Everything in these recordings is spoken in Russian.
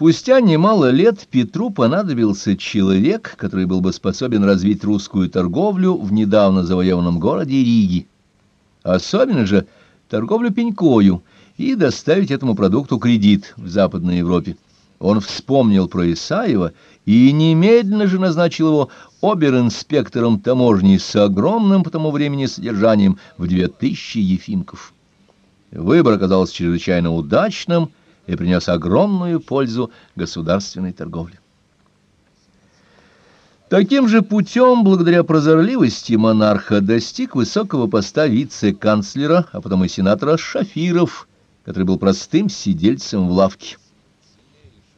Спустя немало лет Петру понадобился человек, который был бы способен развить русскую торговлю в недавно завоеванном городе Риги. Особенно же торговлю пенькою и доставить этому продукту кредит в Западной Европе. Он вспомнил про Исаева и немедленно же назначил его обер-инспектором таможни с огромным по тому времени содержанием в две тысячи ефимков. Выбор оказался чрезвычайно удачным и принес огромную пользу государственной торговле. Таким же путем, благодаря прозорливости монарха, достиг высокого поста вице-канцлера, а потом и сенатора Шафиров, который был простым сидельцем в лавке.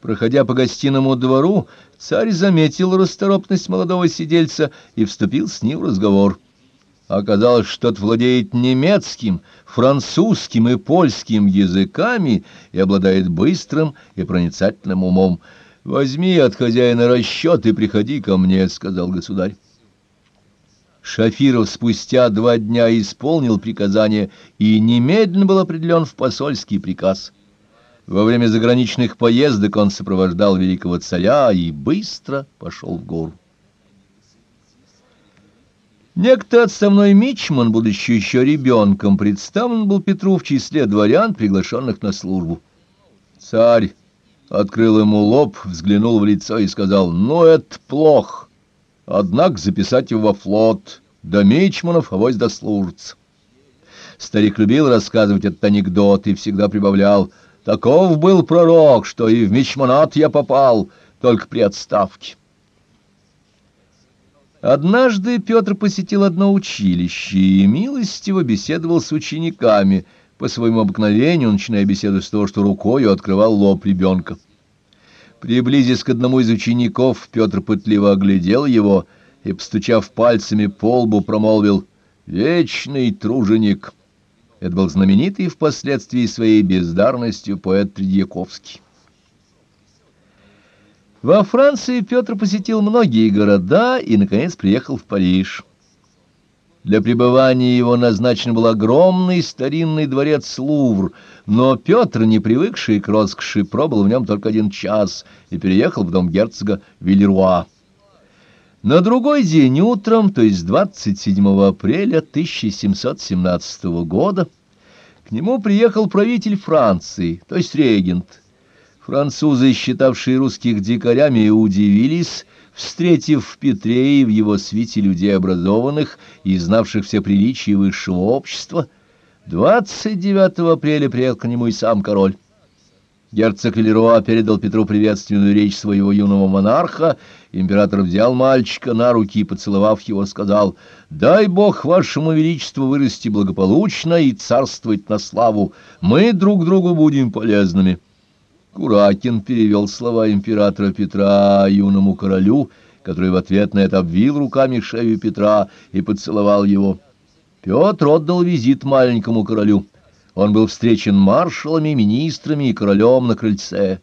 Проходя по гостиному двору, царь заметил расторопность молодого сидельца и вступил с ним в разговор. Оказалось, что тот владеет немецким, французским и польским языками и обладает быстрым и проницательным умом. «Возьми от хозяина расчет и приходи ко мне», — сказал государь. Шафиров спустя два дня исполнил приказание и немедленно был определен в посольский приказ. Во время заграничных поездок он сопровождал великого царя и быстро пошел в гору. Некто отставной мичман, будучи еще ребенком, представлен был Петру в числе дворян, приглашенных на службу. Царь открыл ему лоб, взглянул в лицо и сказал, «Ну, это плохо. Однако записать его во флот, до мичманов авось дослужится». Старик любил рассказывать этот анекдот и всегда прибавлял, «Таков был пророк, что и в мичманат я попал, только при отставке». Однажды Петр посетил одно училище и милостиво беседовал с учениками, по своему обыкновению, начиная беседу с того, что рукою открывал лоб ребенка. Приблизясь к одному из учеников, Петр пытливо оглядел его и, постучав пальцами по лбу, промолвил «Вечный труженик». Это был знаменитый впоследствии своей бездарностью поэт Тредьяковский. Во Франции Петр посетил многие города и, наконец, приехал в Париж. Для пребывания его назначен был огромный старинный дворец Лувр, но Петр, не привыкший к роскоши, пробыл в нем только один час и переехал в дом герцога Вильеруа. На другой день утром, то есть 27 апреля 1717 года, к нему приехал правитель Франции, то есть регент, Французы, считавшие русских дикарями, удивились, встретив в Петре и в его свите людей образованных и знавших все приличия высшего общества. 29 апреля приехал к нему и сам король. Герцог Леруа передал Петру приветственную речь своего юного монарха. Император взял мальчика на руки и, поцеловав его, сказал, «Дай Бог вашему величеству вырасти благополучно и царствовать на славу. Мы друг другу будем полезными». Куракин перевел слова императора Петра юному королю, который в ответ на это обвил руками шею Петра и поцеловал его. Петр отдал визит маленькому королю. Он был встречен маршалами, министрами и королем на крыльце.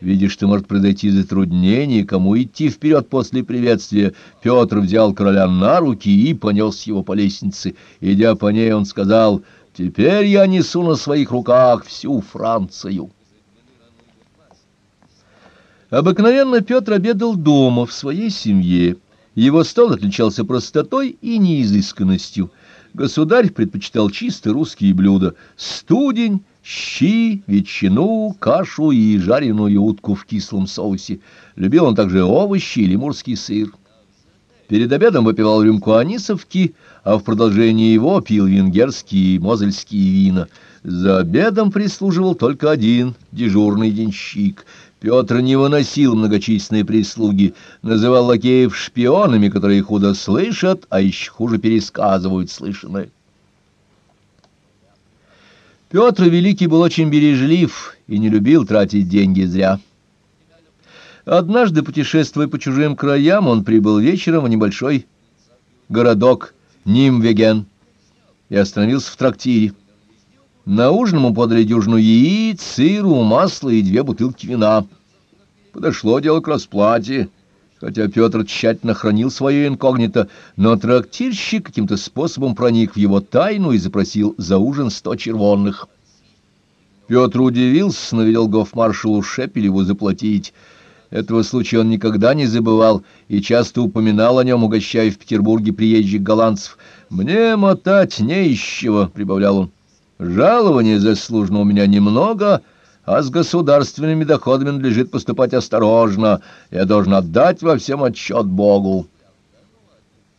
Видя, что может произойти затруднение, кому идти вперед после приветствия, Петр взял короля на руки и понес его по лестнице. Идя по ней, он сказал, «Теперь я несу на своих руках всю Францию». Обыкновенно Петр обедал дома, в своей семье. Его стол отличался простотой и неизысканностью. Государь предпочитал чисто русские блюда — студень, щи, ветчину, кашу и жареную утку в кислом соусе. Любил он также овощи и лемурский сыр. Перед обедом выпивал рюмку анисовки, а в продолжении его пил венгерские и мозельские вина. За обедом прислуживал только один дежурный денщик — Петр не выносил многочисленные прислуги, называл лакеев шпионами, которые худо слышат, а еще хуже пересказывают слышанное. Петр Великий был очень бережлив и не любил тратить деньги зря. Однажды, путешествуя по чужим краям, он прибыл вечером в небольшой городок Нимвеген и остановился в трактире. На ужин ему подали дюжину яиц, сыру, масла и две бутылки вина. Подошло дело к расплате, хотя Петр тщательно хранил свое инкогнито, но трактирщик каким-то способом проник в его тайну и запросил за ужин сто червонных. Петр удивился, но велел гофмаршалу Шепелеву заплатить. Этого случая он никогда не забывал и часто упоминал о нем, угощая в Петербурге приезжих голландцев. «Мне мотать не из чего», — прибавлял он. «Жалования заслужено у меня немного, а с государственными доходами надлежит поступать осторожно. Я должен отдать во всем отчет Богу».